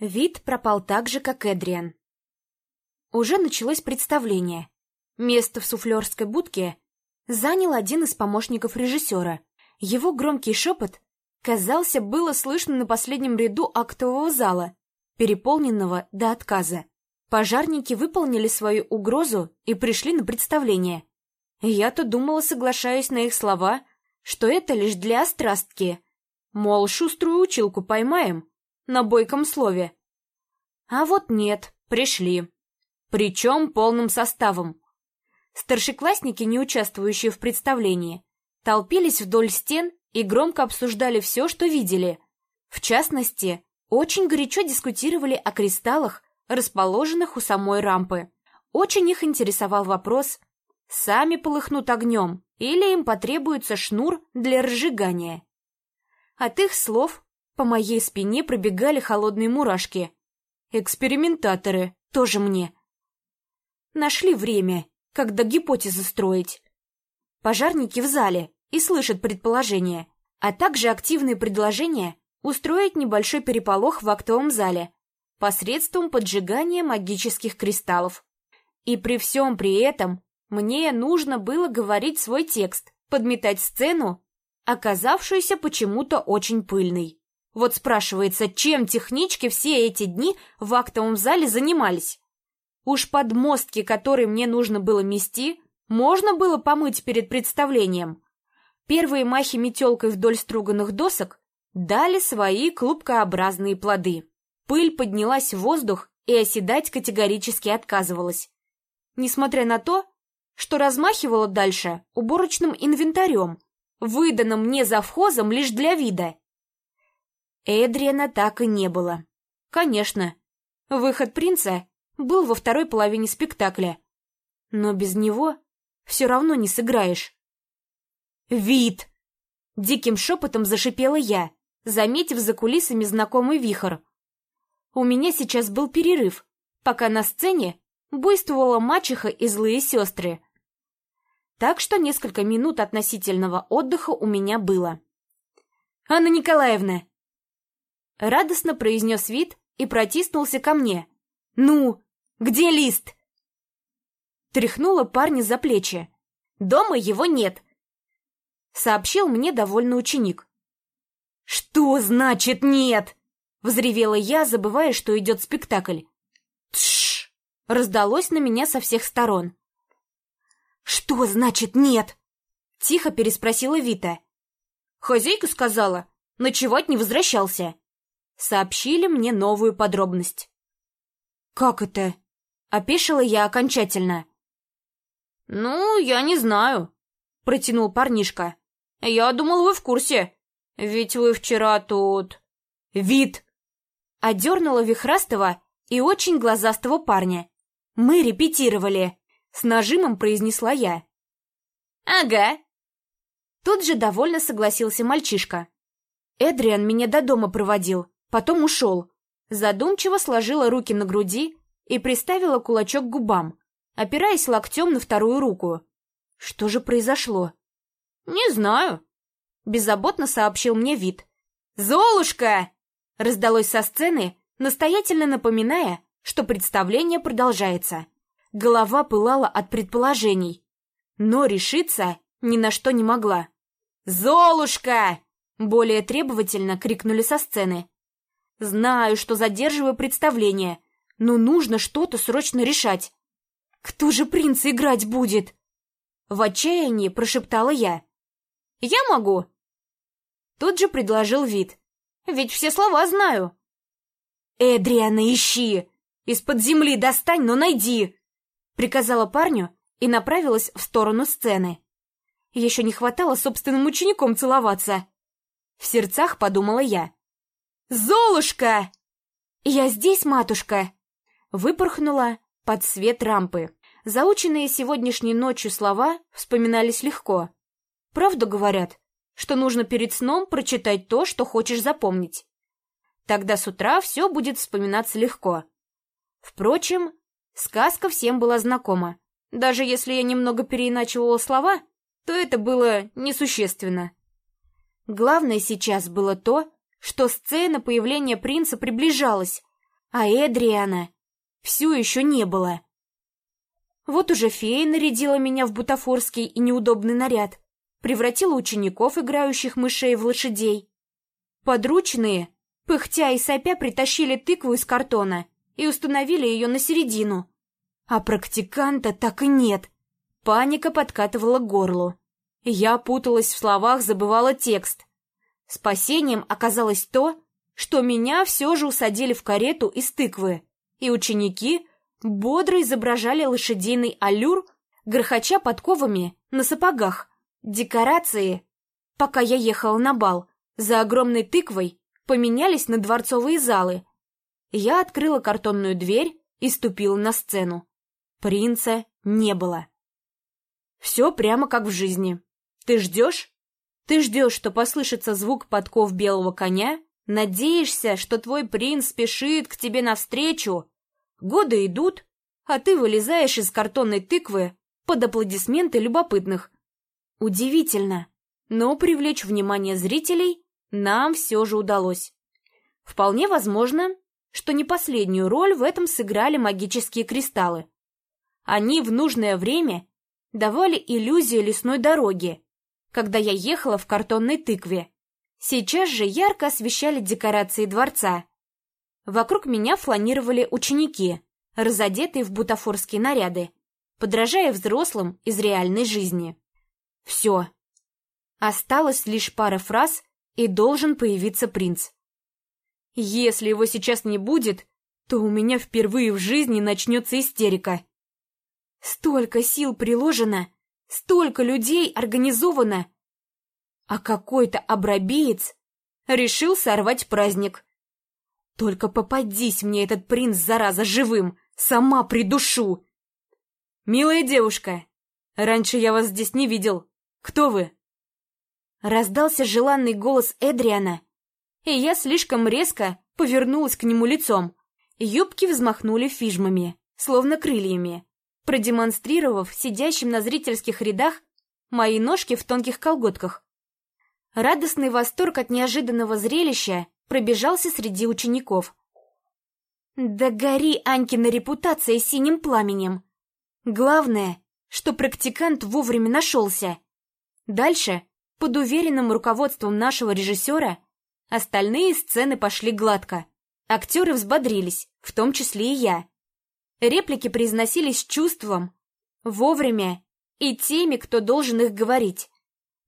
Вид пропал так же, как Эдриан. Уже началось представление. Место в суфлерской будке занял один из помощников режиссера. Его громкий шепот, казался, было слышно на последнем ряду актового зала, переполненного до отказа. Пожарники выполнили свою угрозу и пришли на представление. Я-то думала, соглашаясь на их слова, что это лишь для острастки. Мол, шуструю училку поймаем на бойком слове. А вот нет, пришли. Причем полным составом. Старшеклассники, не участвующие в представлении, толпились вдоль стен и громко обсуждали все, что видели. В частности, очень горячо дискутировали о кристаллах, расположенных у самой рампы. Очень их интересовал вопрос, сами полыхнут огнем или им потребуется шнур для разжигания. От их слов по моей спине пробегали холодные мурашки. Экспериментаторы, тоже мне. Нашли время, когда гипотезы строить. Пожарники в зале и слышат предположения, а также активные предложения устроить небольшой переполох в актовом зале посредством поджигания магических кристаллов. И при всем при этом мне нужно было говорить свой текст, подметать сцену, оказавшуюся почему-то очень пыльной. Вот спрашивается, чем технички все эти дни в актовом зале занимались? Уж подмостки, которые мне нужно было мести, можно было помыть перед представлением. Первые махи метелкой вдоль струганных досок дали свои клубкообразные плоды. Пыль поднялась в воздух и оседать категорически отказывалась. Несмотря на то, что размахивала дальше уборочным инвентарем, выданным мне завхозом лишь для вида. Эдриана так и не было. Конечно, выход принца был во второй половине спектакля. Но без него все равно не сыграешь. «Вид!» — диким шепотом зашипела я, заметив за кулисами знакомый вихрь. У меня сейчас был перерыв, пока на сцене буйствовала мачеха и злые сестры. Так что несколько минут относительного отдыха у меня было. «Анна Николаевна!» Радостно произнес вид и протиснулся ко мне. «Ну, где лист?» Тряхнула парня за плечи. «Дома его нет», — сообщил мне довольный ученик. «Что значит нет?» — взревела я, забывая, что идет спектакль. «Тш!» — раздалось на меня со всех сторон. «Что значит нет?» — тихо переспросила Вита. «Хозяйка сказала, ночевать не возвращался». Сообщили мне новую подробность. «Как это?» — опешила я окончательно. «Ну, я не знаю», — протянул парнишка. «Я думал, вы в курсе. Ведь вы вчера тут...» «Вид!» — одернула вихрастого и очень глазастого парня. «Мы репетировали», — с нажимом произнесла я. «Ага». Тут же довольно согласился мальчишка. Эдриан меня до дома проводил, потом ушел. Задумчиво сложила руки на груди и приставила кулачок к губам, опираясь локтем на вторую руку. Что же произошло? «Не знаю», — беззаботно сообщил мне вид. «Золушка!» — раздалось со сцены, настоятельно напоминая, что представление продолжается. Голова пылала от предположений, но решиться ни на что не могла. «Золушка!» — более требовательно крикнули со сцены. «Знаю, что задерживаю представление, но нужно что-то срочно решать. Кто же принца играть будет?» В отчаянии прошептала я. «Я могу!» Тут же предложил вид. «Ведь все слова знаю!» «Эдриана, ищи! Из-под земли достань, но найди!» Приказала парню и направилась в сторону сцены. Еще не хватало собственным учеником целоваться. В сердцах подумала я. «Золушка!» «Я здесь, матушка!» Выпорхнула под свет рампы. Заученные сегодняшней ночью слова вспоминались легко. Правду говорят, что нужно перед сном прочитать то, что хочешь запомнить. Тогда с утра все будет вспоминаться легко. Впрочем, сказка всем была знакома. Даже если я немного переиначивала слова, то это было несущественно. Главное сейчас было то, что сцена появления принца приближалась, а Эдриана все еще не было. Вот уже фея нарядила меня в бутафорский и неудобный наряд, превратила учеников, играющих мышей, в лошадей. Подручные, пыхтя и сопя, притащили тыкву из картона и установили ее на середину. А практиканта так и нет. Паника подкатывала к горлу. Я путалась в словах, забывала текст. Спасением оказалось то, что меня все же усадили в карету из тыквы, и ученики бодро изображали лошадиный аллюр, грохоча подковами на сапогах. Декорации, пока я ехала на бал, за огромной тыквой поменялись на дворцовые залы. Я открыла картонную дверь и ступила на сцену. Принца не было. Все прямо как в жизни. Ты ждешь? Ты ждешь, что послышится звук подков белого коня, надеешься, что твой принц спешит к тебе навстречу. Годы идут, а ты вылезаешь из картонной тыквы под аплодисменты любопытных. Удивительно, но привлечь внимание зрителей нам все же удалось. Вполне возможно, что не последнюю роль в этом сыграли магические кристаллы. Они в нужное время давали иллюзию лесной дороги, когда я ехала в картонной тыкве. Сейчас же ярко освещали декорации дворца. Вокруг меня фланировали ученики, разодетые в бутафорские наряды, подражая взрослым из реальной жизни. Все. Осталось лишь пара фраз, и должен появиться принц. Если его сейчас не будет, то у меня впервые в жизни начнется истерика. Столько сил приложено, столько людей организовано. А какой-то обрабеец решил сорвать праздник. Только попадись мне этот принц, зараза, живым, сама придушу. Милая девушка, раньше я вас здесь не видел. Кто вы? Раздался желанный голос Эдриана, и я слишком резко повернулась к нему лицом. Юбки взмахнули фижмами, словно крыльями продемонстрировав сидящим на зрительских рядах мои ножки в тонких колготках. Радостный восторг от неожиданного зрелища пробежался среди учеников. Да гори Анькина репутация синим пламенем. Главное, что практикант вовремя нашелся. Дальше, под уверенным руководством нашего режиссера, остальные сцены пошли гладко. Актеры взбодрились, в том числе и я. Реплики произносились чувством, вовремя и теми, кто должен их говорить.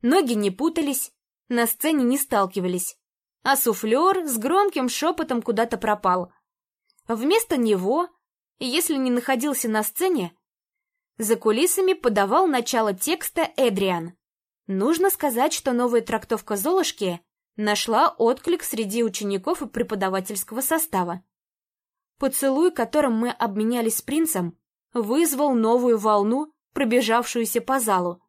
Ноги не путались, на сцене не сталкивались, а суфлер с громким шепотом куда-то пропал. Вместо него, если не находился на сцене, за кулисами подавал начало текста Эдриан. Нужно сказать, что новая трактовка Золушки нашла отклик среди учеников и преподавательского состава. Поцелуй, которым мы обменялись с принцем, вызвал новую волну, пробежавшуюся по залу.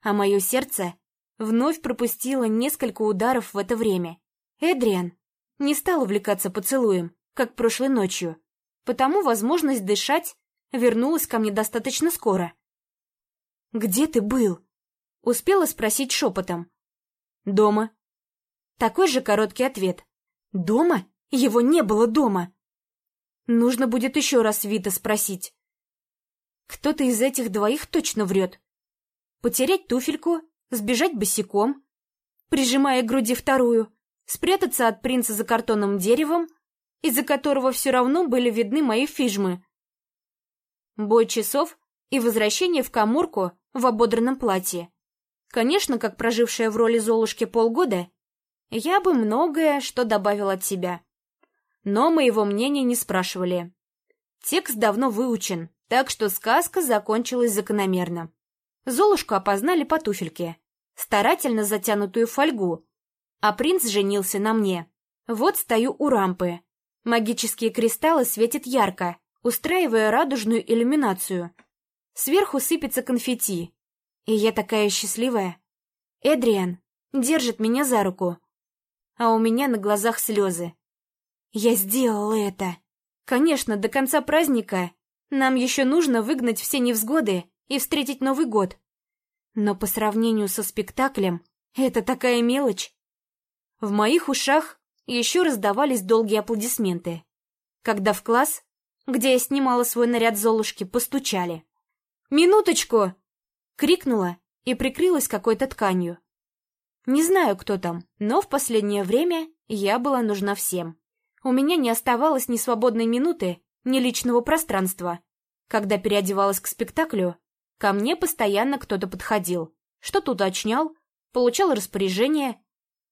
А мое сердце вновь пропустило несколько ударов в это время. Эдриан не стал увлекаться поцелуем, как прошлой ночью, потому возможность дышать вернулась ко мне достаточно скоро. «Где ты был?» — успела спросить шепотом. «Дома». Такой же короткий ответ. «Дома? Его не было дома!» Нужно будет еще раз Вита спросить. Кто-то из этих двоих точно врет. Потерять туфельку, сбежать босиком, прижимая к груди вторую, спрятаться от принца за картонным деревом, из-за которого все равно были видны мои фижмы. Бой часов и возвращение в каморку в ободранном платье. Конечно, как прожившая в роли Золушки полгода, я бы многое что добавил от себя но моего мнения не спрашивали. Текст давно выучен, так что сказка закончилась закономерно. Золушку опознали по туфельке, старательно затянутую фольгу, а принц женился на мне. Вот стою у рампы. Магические кристаллы светят ярко, устраивая радужную иллюминацию. Сверху сыпется конфетти. И я такая счастливая. Эдриан держит меня за руку, а у меня на глазах слезы. Я сделала это. Конечно, до конца праздника нам еще нужно выгнать все невзгоды и встретить Новый год. Но по сравнению со спектаклем, это такая мелочь. В моих ушах еще раздавались долгие аплодисменты. когда в класс, где я снимала свой наряд Золушки, постучали. «Минуточку!» — крикнула и прикрылась какой-то тканью. Не знаю, кто там, но в последнее время я была нужна всем. У меня не оставалось ни свободной минуты, ни личного пространства. Когда переодевалась к спектаклю, ко мне постоянно кто-то подходил, что-то уточнял, получал распоряжение,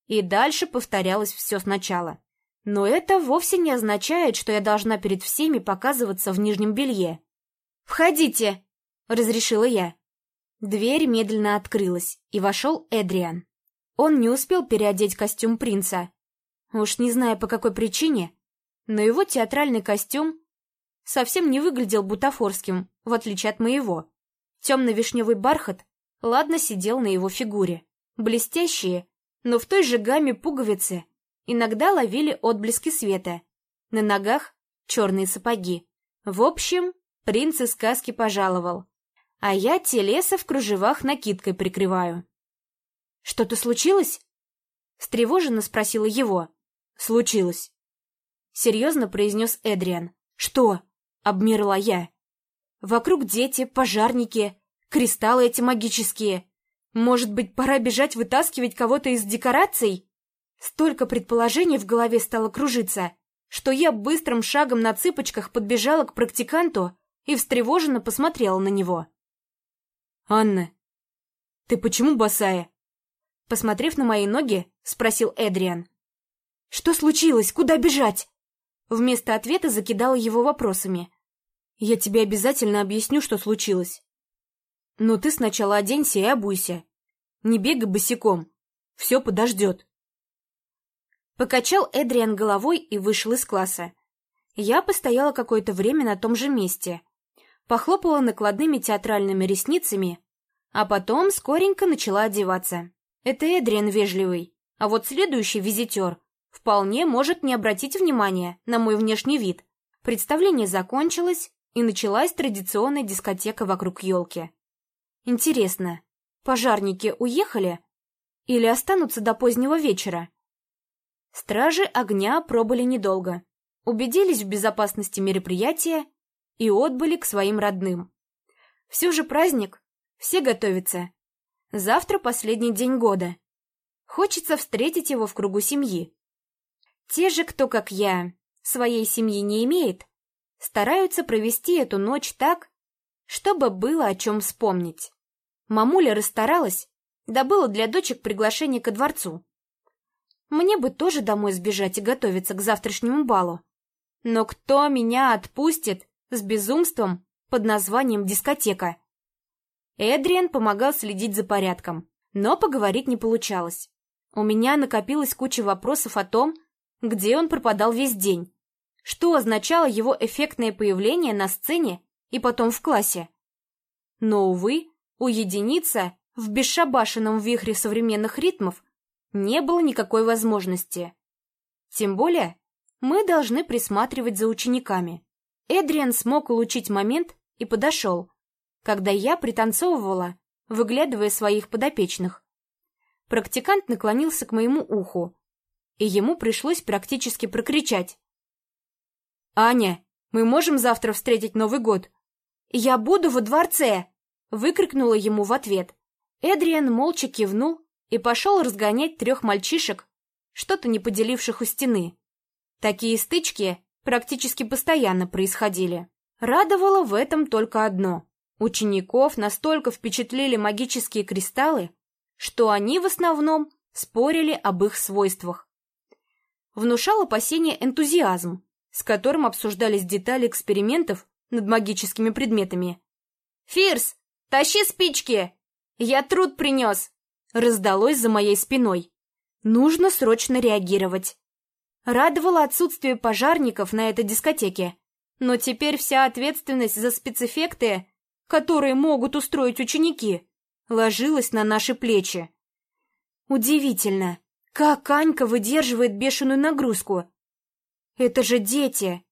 и дальше повторялось все сначала. Но это вовсе не означает, что я должна перед всеми показываться в нижнем белье. «Входите!» — разрешила я. Дверь медленно открылась, и вошел Эдриан. Он не успел переодеть костюм принца. Уж не знаю по какой причине, но его театральный костюм совсем не выглядел бутафорским, в отличие от моего. Темно-вишневый бархат ладно сидел на его фигуре. Блестящие, но в той же гамме пуговицы иногда ловили отблески света. На ногах черные сапоги. В общем, принц из сказки пожаловал. А я телеса в кружевах накидкой прикрываю. «Что-то случилось?» Встревоженно спросила его. «Случилось». Серьезно произнес Эдриан. «Что?» — обмерла я. «Вокруг дети, пожарники, кристаллы эти магические. Может быть, пора бежать вытаскивать кого-то из декораций?» Столько предположений в голове стало кружиться, что я быстрым шагом на цыпочках подбежала к практиканту и встревоженно посмотрела на него. «Анна, ты почему босая?» Посмотрев на мои ноги, спросил Эдриан. «Что случилось? Куда бежать?» Вместо ответа закидала его вопросами. «Я тебе обязательно объясню, что случилось. Но ты сначала оденься и обуйся. Не бегай босиком. Все подождет». Покачал Эдриан головой и вышел из класса. Я постояла какое-то время на том же месте. Похлопала накладными театральными ресницами, а потом скоренько начала одеваться. Это Эдриан вежливый, а вот следующий визитер вполне может не обратить внимания на мой внешний вид. Представление закончилось, и началась традиционная дискотека вокруг елки. Интересно, пожарники уехали или останутся до позднего вечера? Стражи огня пробыли недолго, убедились в безопасности мероприятия и отбыли к своим родным. Все же праздник, все готовятся. Завтра последний день года. Хочется встретить его в кругу семьи. Те же, кто, как я, своей семьи не имеет, стараются провести эту ночь так, чтобы было о чем вспомнить. Мамуля расстаралась, добыла для дочек приглашение ко дворцу. Мне бы тоже домой сбежать и готовиться к завтрашнему балу. Но кто меня отпустит с безумством под названием дискотека? Эдриан помогал следить за порядком, но поговорить не получалось. У меня накопилась куча вопросов о том, где он пропадал весь день, что означало его эффектное появление на сцене и потом в классе. Но, увы, уединиться в бесшабашенном вихре современных ритмов не было никакой возможности. Тем более, мы должны присматривать за учениками. Эдриан смог улучшить момент и подошел, когда я пританцовывала, выглядывая своих подопечных. Практикант наклонился к моему уху, и ему пришлось практически прокричать. «Аня, мы можем завтра встретить Новый год?» «Я буду во дворце!» — выкрикнула ему в ответ. Эдриан молча кивнул и пошел разгонять трех мальчишек, что-то не поделивших у стены. Такие стычки практически постоянно происходили. Радовало в этом только одно. Учеников настолько впечатлили магические кристаллы, что они в основном спорили об их свойствах. Внушал опасение энтузиазм, с которым обсуждались детали экспериментов над магическими предметами. «Фирс, тащи спички! Я труд принес!» раздалось за моей спиной. Нужно срочно реагировать. Радовало отсутствие пожарников на этой дискотеке, но теперь вся ответственность за спецэффекты которые могут устроить ученики, ложилась на наши плечи. Удивительно, как Анька выдерживает бешеную нагрузку. Это же дети.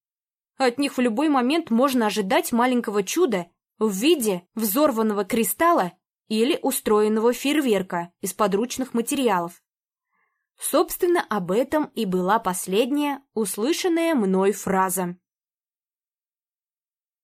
От них в любой момент можно ожидать маленького чуда в виде взорванного кристалла или устроенного фейерверка из подручных материалов. Собственно, об этом и была последняя услышанная мной фраза.